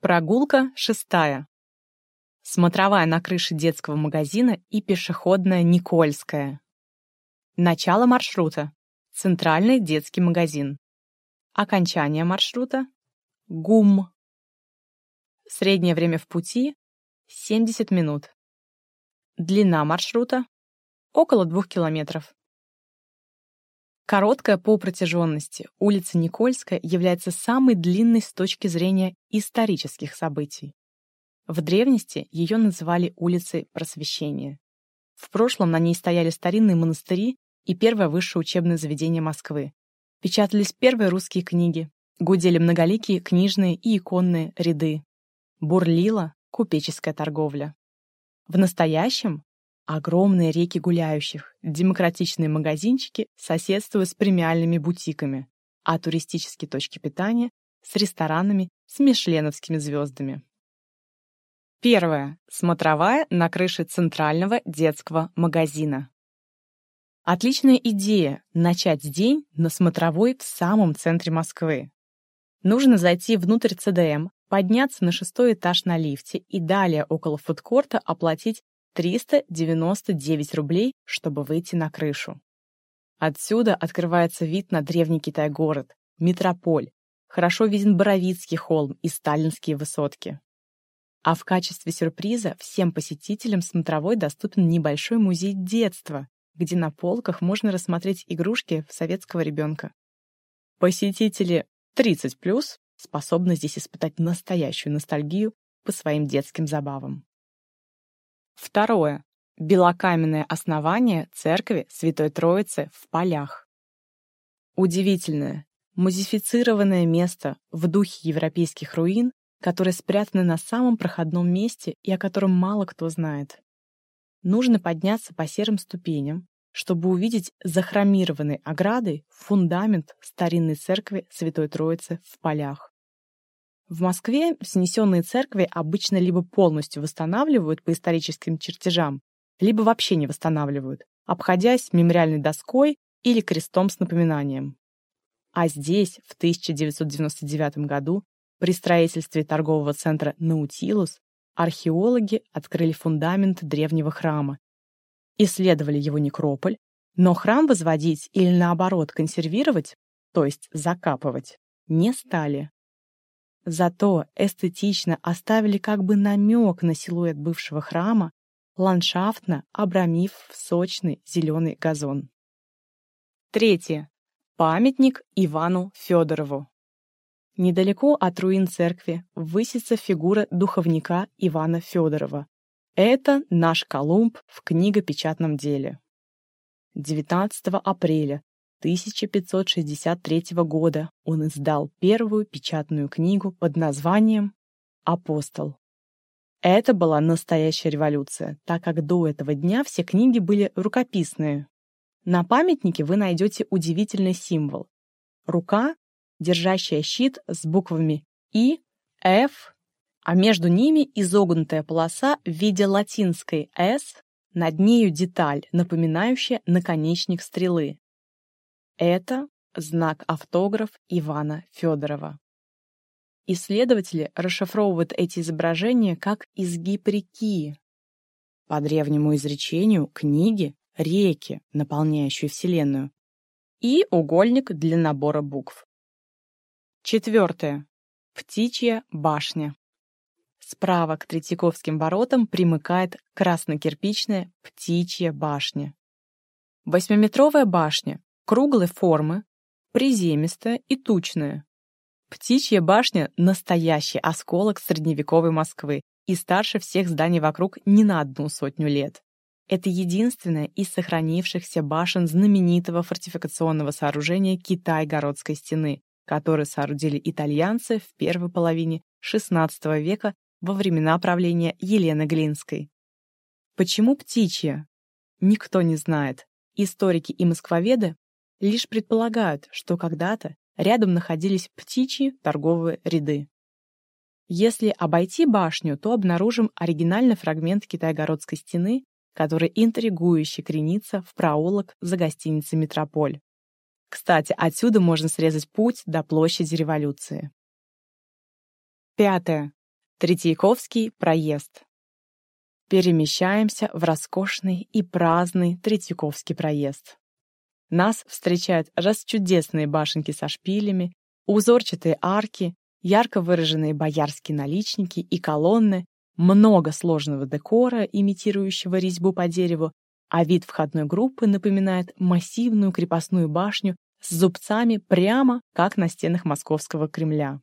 Прогулка шестая. Смотровая на крыше детского магазина и пешеходная Никольская. Начало маршрута. Центральный детский магазин. Окончание маршрута. ГУМ. Среднее время в пути — 70 минут. Длина маршрута — около 2 километров. Короткая по протяженности улица Никольская является самой длинной с точки зрения исторических событий. В древности ее называли улицей Просвещения. В прошлом на ней стояли старинные монастыри и первое высшее учебное заведение Москвы. Печатались первые русские книги, гудели многоликие книжные и иконные ряды. Бурлила купеческая торговля. В настоящем Огромные реки гуляющих, демократичные магазинчики соседствуют с премиальными бутиками, а туристические точки питания с ресторанами с мишленовскими звездами. Первое. Смотровая на крыше центрального детского магазина. Отличная идея начать день на смотровой в самом центре Москвы. Нужно зайти внутрь ЦДМ, подняться на шестой этаж на лифте и далее около фудкорта оплатить 399 рублей, чтобы выйти на крышу. Отсюда открывается вид на древний Китай-город, метрополь, хорошо виден Боровицкий холм и сталинские высотки. А в качестве сюрприза всем посетителям смотровой доступен небольшой музей детства, где на полках можно рассмотреть игрушки советского ребенка. Посетители 30+, способны здесь испытать настоящую ностальгию по своим детским забавам. Второе. Белокаменное основание церкви Святой Троицы в полях. Удивительное, музифицированное место в духе европейских руин, которое спрятано на самом проходном месте и о котором мало кто знает. Нужно подняться по серым ступеням, чтобы увидеть захромированной оградой фундамент старинной церкви Святой Троицы в полях. В Москве снесенные церкви обычно либо полностью восстанавливают по историческим чертежам, либо вообще не восстанавливают, обходясь мемориальной доской или крестом с напоминанием. А здесь, в 1999 году, при строительстве торгового центра «Наутилус» археологи открыли фундамент древнего храма, исследовали его некрополь, но храм возводить или наоборот консервировать, то есть закапывать, не стали. Зато эстетично оставили как бы намек на силуэт бывшего храма, ландшафтно обрамив в сочный зеленый газон. Третье. Памятник Ивану Федорову. Недалеко от руин церкви высится фигура духовника Ивана Федорова. Это наш Колумб в книгопечатном деле. 19 апреля 1563 года он издал первую печатную книгу под названием «Апостол». Это была настоящая революция, так как до этого дня все книги были рукописные. На памятнике вы найдете удивительный символ. Рука, держащая щит с буквами И, F, а между ними изогнутая полоса в виде латинской S, над нею деталь, напоминающая наконечник стрелы. Это знак-автограф Ивана Федорова. Исследователи расшифровывают эти изображения как изгиб реки. По древнему изречению книги — реки, наполняющие Вселенную, и угольник для набора букв. Четвертое. Птичья башня. Справа к Третьяковским воротам примыкает краснокирпичная птичья башня. Восьмиметровая башня круглой формы, приземистая и тучная. Птичья башня — настоящий осколок средневековой Москвы и старше всех зданий вокруг не на одну сотню лет. Это единственная из сохранившихся башен знаменитого фортификационного сооружения Китай-Городской стены, которую соорудили итальянцы в первой половине XVI века во времена правления Елены Глинской. Почему птичья? Никто не знает. Историки и москвоведы лишь предполагают, что когда-то рядом находились птичьи торговые ряды. Если обойти башню, то обнаружим оригинальный фрагмент Китайгородской стены, который интригующе кренится в проулок за гостиницей «Метрополь». Кстати, отсюда можно срезать путь до площади революции. Пятое. Третьяковский проезд. Перемещаемся в роскошный и праздный Третьяковский проезд. Нас встречают расчудесные башенки со шпилями, узорчатые арки, ярко выраженные боярские наличники и колонны, много сложного декора, имитирующего резьбу по дереву, а вид входной группы напоминает массивную крепостную башню с зубцами прямо как на стенах московского Кремля.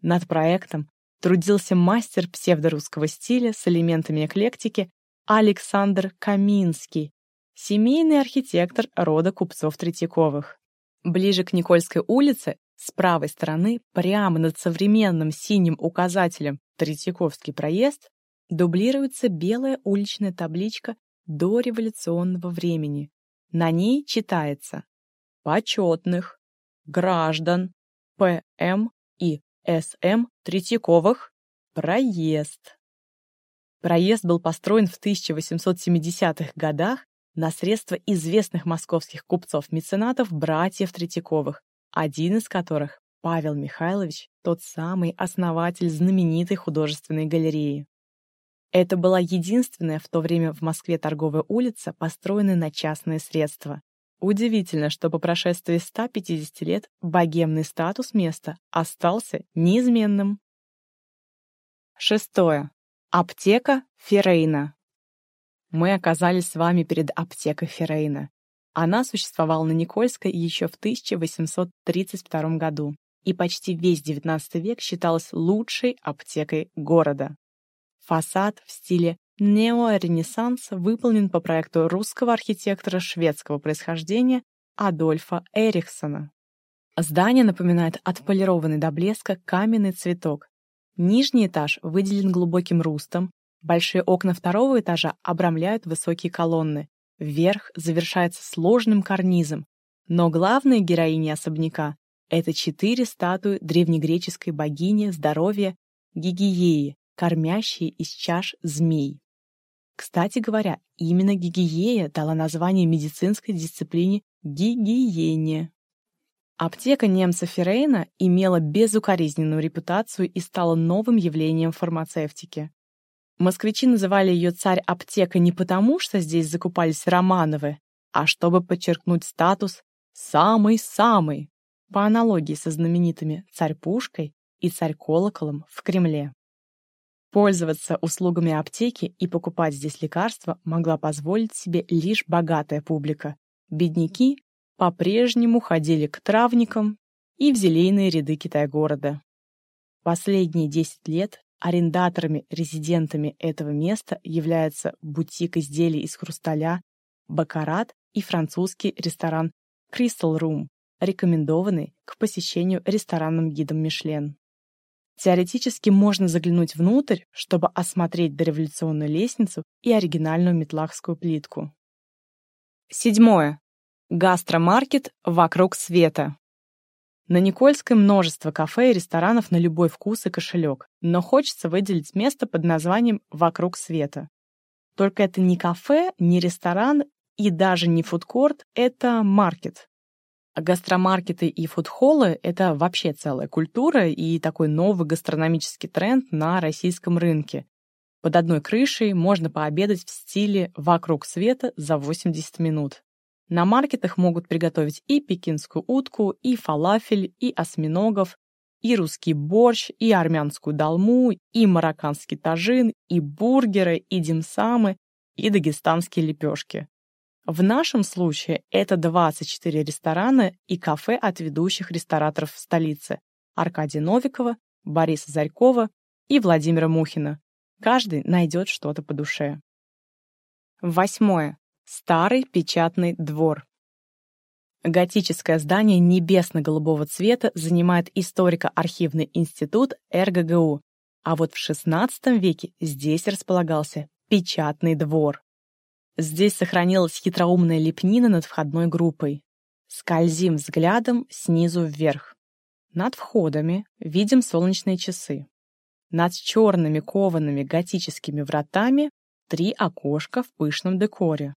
Над проектом трудился мастер псевдорусского стиля с элементами эклектики Александр Каминский, семейный архитектор рода купцов Третьяковых. Ближе к Никольской улице, с правой стороны, прямо над современным синим указателем Третьяковский проезд, дублируется белая уличная табличка дореволюционного времени. На ней читается «Почетных граждан П.М. и С.М. Третьяковых проезд». Проезд был построен в 1870-х годах на средства известных московских купцов-меценатов братьев Третьяковых, один из которых Павел Михайлович, тот самый основатель знаменитой художественной галереи. Это была единственная в то время в Москве торговая улица, построенная на частные средства. Удивительно, что по прошествии 150 лет богемный статус места остался неизменным. Шестое. Аптека Феррейна мы оказались с вами перед аптекой Феррейна. Она существовала на Никольской еще в 1832 году и почти весь XIX век считалась лучшей аптекой города. Фасад в стиле неоренессанс выполнен по проекту русского архитектора шведского происхождения Адольфа Эриксона. Здание напоминает отполированный до блеска каменный цветок. Нижний этаж выделен глубоким рустом, Большие окна второго этажа обрамляют высокие колонны. Вверх завершается сложным карнизом. Но главные героини особняка — это четыре статуи древнегреческой богини здоровья Гигиеи, кормящие из чаш змей. Кстати говоря, именно Гигиея дала название медицинской дисциплине гигиене. Аптека немца Феррейна имела безукоризненную репутацию и стала новым явлением фармацевтики. Москвичи называли ее царь-аптека не потому, что здесь закупались Романовы, а чтобы подчеркнуть статус «самый-самый», по аналогии со знаменитыми царь-пушкой и царь-колоколом в Кремле. Пользоваться услугами аптеки и покупать здесь лекарства могла позволить себе лишь богатая публика. Бедняки по-прежнему ходили к травникам и в зелейные ряды Китай-города. Последние 10 лет Арендаторами-резидентами этого места являются бутик изделий из хрусталя «Бакарат» и французский ресторан Crystal Room, рекомендованный к посещению ресторанным гидом Мишлен. Теоретически можно заглянуть внутрь, чтобы осмотреть дореволюционную лестницу и оригинальную метлахскую плитку. Седьмое. Гастромаркет вокруг света. На Никольской множество кафе и ресторанов на любой вкус и кошелек, но хочется выделить место под названием «Вокруг света». Только это не кафе, не ресторан и даже не фудкорт, это маркет. А гастромаркеты и фудхоллы — это вообще целая культура и такой новый гастрономический тренд на российском рынке. Под одной крышей можно пообедать в стиле «вокруг света» за 80 минут. На маркетах могут приготовить и пекинскую утку, и фалафель, и осьминогов, и русский борщ, и армянскую долму, и марокканский тажин, и бургеры, и димсамы, и дагестанские лепешки. В нашем случае это 24 ресторана и кафе от ведущих рестораторов в столице Аркадия Новикова, Бориса Зарькова и Владимира Мухина. Каждый найдет что-то по душе. Восьмое. Старый печатный двор. Готическое здание небесно-голубого цвета занимает историко-архивный институт РГГУ, а вот в XVI веке здесь располагался печатный двор. Здесь сохранилась хитроумная лепнина над входной группой. Скользим взглядом снизу вверх. Над входами видим солнечные часы. Над черными коваными готическими вратами три окошка в пышном декоре.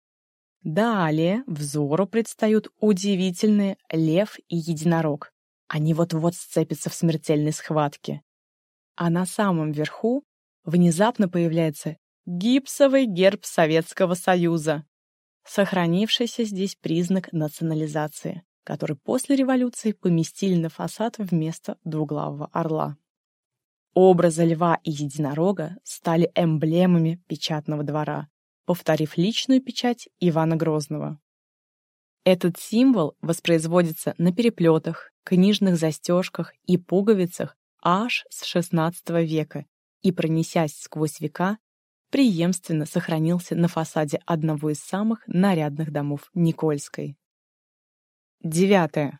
Далее взору предстают удивительные лев и единорог. Они вот-вот сцепятся в смертельной схватке. а на самом верху внезапно появляется гипсовый герб Советского Союза, сохранившийся здесь признак национализации, который после революции поместили на фасад вместо двуглавого орла. Образы льва и единорога стали эмблемами печатного двора, повторив личную печать Ивана Грозного. Этот символ воспроизводится на переплетах, книжных застежках и пуговицах аж с XVI века и, пронесясь сквозь века, преемственно сохранился на фасаде одного из самых нарядных домов Никольской. Девятое.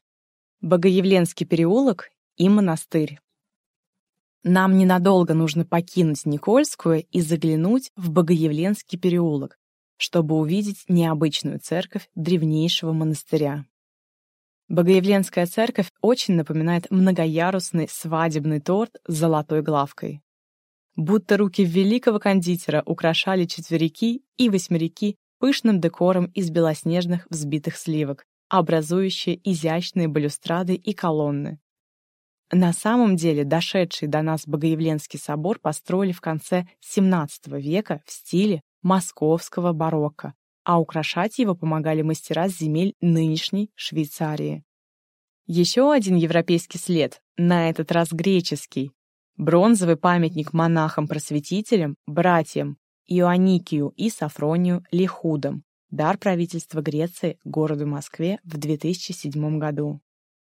Богоявленский переулок и монастырь. Нам ненадолго нужно покинуть Никольскую и заглянуть в Богоявленский переулок, чтобы увидеть необычную церковь древнейшего монастыря. Богоявленская церковь очень напоминает многоярусный свадебный торт с золотой главкой. Будто руки великого кондитера украшали четверики и восьмерики пышным декором из белоснежных взбитых сливок, образующие изящные балюстрады и колонны. На самом деле, дошедший до нас Богоявленский собор построили в конце XVII века в стиле московского барокко, а украшать его помогали мастера с земель нынешней Швейцарии. Еще один европейский след, на этот раз греческий. Бронзовый памятник монахам-просветителям, братьям Ионикию и Сафронию Лихудам, дар правительства Греции городу Москве в 2007 году.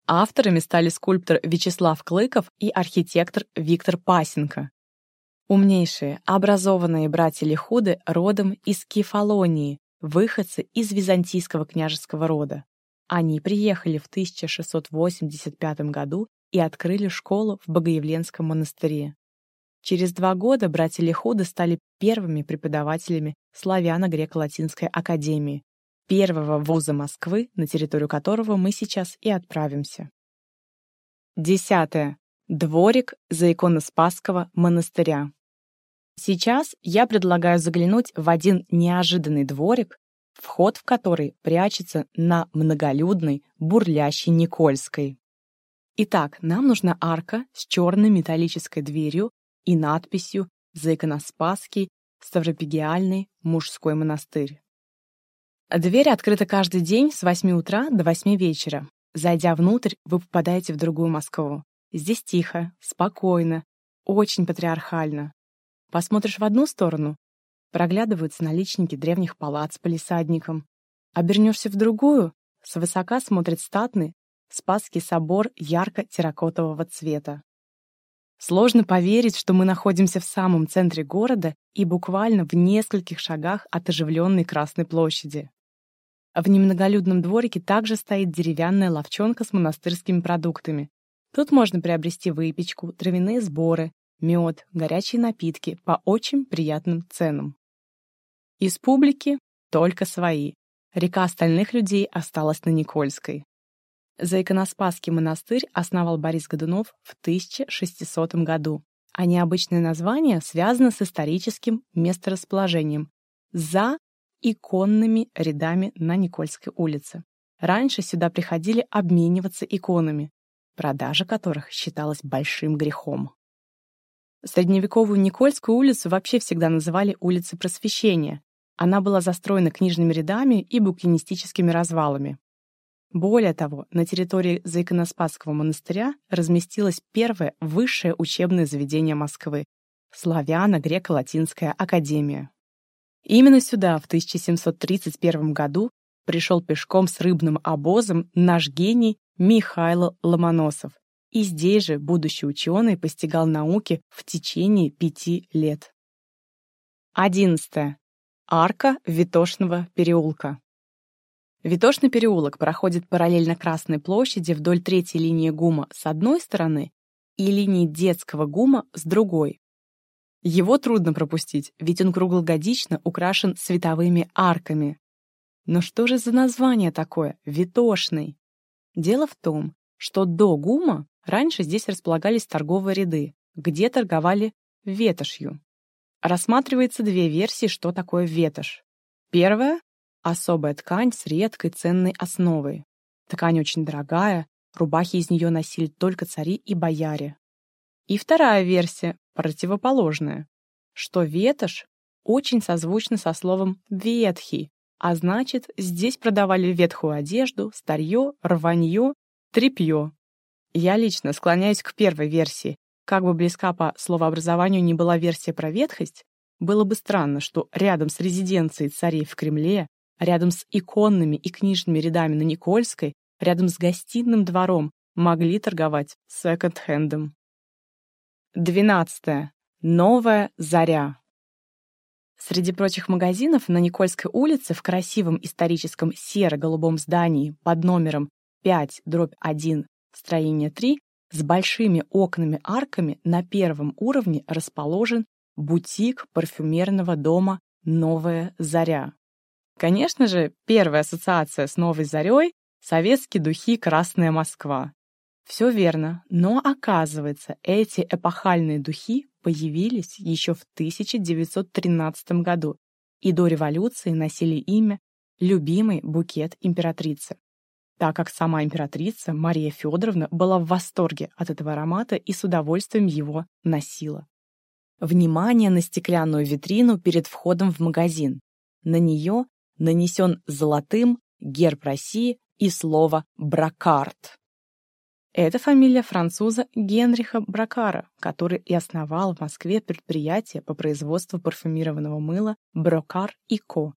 Авторами стали скульптор Вячеслав Клыков и архитектор Виктор Пасенко. Умнейшие, образованные братья Лихуды родом из Кефалонии, выходцы из византийского княжеского рода. Они приехали в 1685 году и открыли школу в Богоявленском монастыре. Через два года братья Лихуды стали первыми преподавателями славяно-греко-латинской академии, первого вуза Москвы, на территорию которого мы сейчас и отправимся. Десятое. Дворик за иконоспасского монастыря. Сейчас я предлагаю заглянуть в один неожиданный дворик, вход в который прячется на многолюдной, бурлящей Никольской. Итак, нам нужна арка с черной металлической дверью и надписью «За иконоспасский Ставропигиальный мужской монастырь». Дверь открыта каждый день с 8 утра до 8 вечера. Зайдя внутрь, вы попадаете в другую Москву. Здесь тихо, спокойно, очень патриархально. Посмотришь в одну сторону — проглядываются наличники древних палат с палисадником. Обернешься в другую — свысока смотрит статный Спасский собор ярко-терракотового цвета. Сложно поверить, что мы находимся в самом центре города и буквально в нескольких шагах от оживленной Красной площади. В немноголюдном дворике также стоит деревянная ловчонка с монастырскими продуктами. Тут можно приобрести выпечку, травяные сборы, мед, горячие напитки по очень приятным ценам. Из публики только свои. Река остальных людей осталась на Никольской. Заиконоспасский монастырь основал Борис Годунов в 1600 году, а необычное название связано с историческим месторасположением за иконными рядами на Никольской улице. Раньше сюда приходили обмениваться иконами, продажа которых считалась большим грехом. Средневековую Никольскую улицу вообще всегда называли улицей Просвещения. Она была застроена книжными рядами и букинистическими развалами. Более того, на территории Заиконоспасского монастыря разместилось первое высшее учебное заведение Москвы — Славяно-Греко-Латинская академия. Именно сюда в 1731 году пришел пешком с рыбным обозом наш гений Михаил Ломоносов, и здесь же будущий ученый постигал науки в течение пяти лет. 11. Арка Витошного переулка. Витошный переулок проходит параллельно Красной площади вдоль третьей линии ГУМа с одной стороны и линии детского ГУМа с другой. Его трудно пропустить, ведь он круглогодично украшен световыми арками. Но что же за название такое «Витошный»? Дело в том, что до ГУМа Раньше здесь располагались торговые ряды, где торговали ветошью. Рассматривается две версии, что такое ветошь. Первая — особая ткань с редкой ценной основой. Ткань очень дорогая, рубахи из нее носили только цари и бояре. И вторая версия, противоположная, что ветошь очень созвучна со словом «ветхий», а значит, здесь продавали ветхую одежду, старье, рванье, тряпье. Я лично склоняюсь к первой версии. Как бы близка по словообразованию не была версия про ветхость, было бы странно, что рядом с резиденцией царей в Кремле, рядом с иконными и книжными рядами на Никольской, рядом с гостиным двором могли торговать секонд-хендом. 12. Новая заря. Среди прочих магазинов на Никольской улице в красивом историческом серо-голубом здании под номером 5-1, строение 3, с большими окнами-арками на первом уровне расположен бутик парфюмерного дома «Новая заря». Конечно же, первая ассоциация с «Новой зарей» — советские духи «Красная Москва». Все верно, но оказывается, эти эпохальные духи появились еще в 1913 году и до революции носили имя «Любимый букет императрицы», так как сама императрица Мария Федоровна была в восторге от этого аромата и с удовольствием его носила. Внимание на стеклянную витрину перед входом в магазин. На нее нанесен золотым герб России и слово «бракарт». Это фамилия француза Генриха Бракара, который и основал в Москве предприятие по производству парфюмированного мыла Брокар и Ко.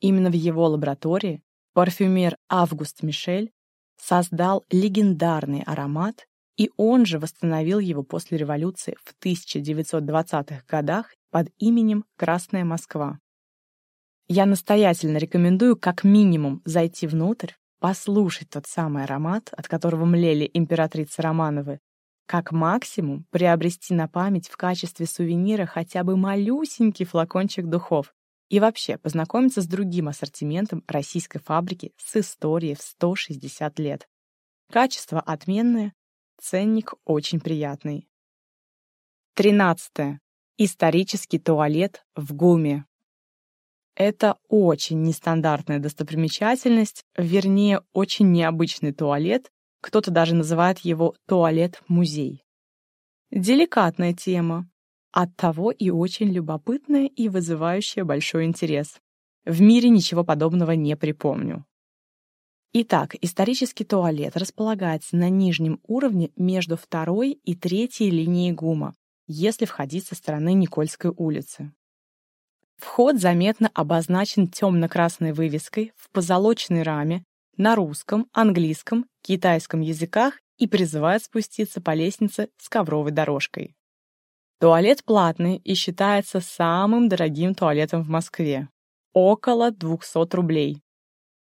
Именно в его лаборатории парфюмер Август Мишель создал легендарный аромат, и он же восстановил его после революции в 1920-х годах под именем «Красная Москва». Я настоятельно рекомендую как минимум зайти внутрь, послушать тот самый аромат, от которого млели императрицы Романовы, как максимум приобрести на память в качестве сувенира хотя бы малюсенький флакончик духов и вообще познакомиться с другим ассортиментом российской фабрики с историей в 160 лет. Качество отменное, ценник очень приятный. 13. Исторический туалет в ГУМе. Это очень нестандартная достопримечательность, вернее, очень необычный туалет, кто-то даже называет его туалет-музей. Деликатная тема, оттого и очень любопытная и вызывающая большой интерес. В мире ничего подобного не припомню. Итак, исторический туалет располагается на нижнем уровне между второй и третьей линией ГУМа, если входить со стороны Никольской улицы. Вход заметно обозначен темно-красной вывеской в позолоченной раме на русском, английском, китайском языках и призывает спуститься по лестнице с ковровой дорожкой. Туалет платный и считается самым дорогим туалетом в Москве. Около 200 рублей.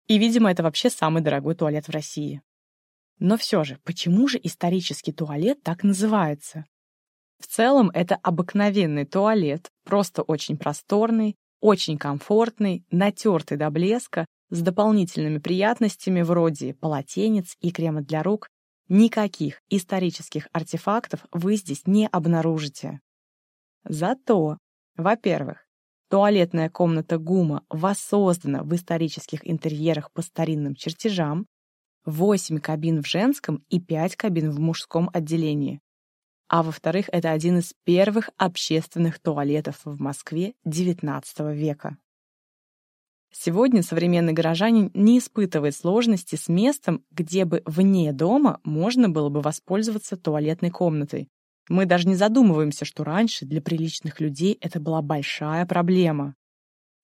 И, видимо, это вообще самый дорогой туалет в России. Но все же, почему же исторический туалет так называется? В целом это обыкновенный туалет, просто очень просторный, очень комфортный, натертый до блеска, с дополнительными приятностями вроде полотенец и крема для рук. Никаких исторических артефактов вы здесь не обнаружите. Зато, во-первых, туалетная комната ГУМа воссоздана в исторических интерьерах по старинным чертежам, 8 кабин в женском и 5 кабин в мужском отделении. А во-вторых, это один из первых общественных туалетов в Москве XIX века. Сегодня современный горожанин не испытывает сложности с местом, где бы вне дома можно было бы воспользоваться туалетной комнатой. Мы даже не задумываемся, что раньше для приличных людей это была большая проблема.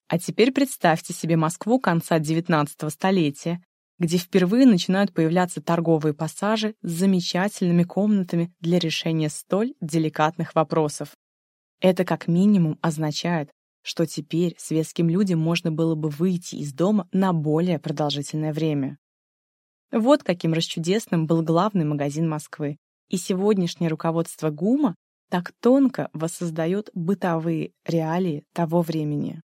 А теперь представьте себе Москву конца XIX столетия, где впервые начинают появляться торговые пассажи с замечательными комнатами для решения столь деликатных вопросов. Это как минимум означает, что теперь светским людям можно было бы выйти из дома на более продолжительное время. Вот каким расчудесным был главный магазин Москвы, и сегодняшнее руководство ГУМа так тонко воссоздает бытовые реалии того времени.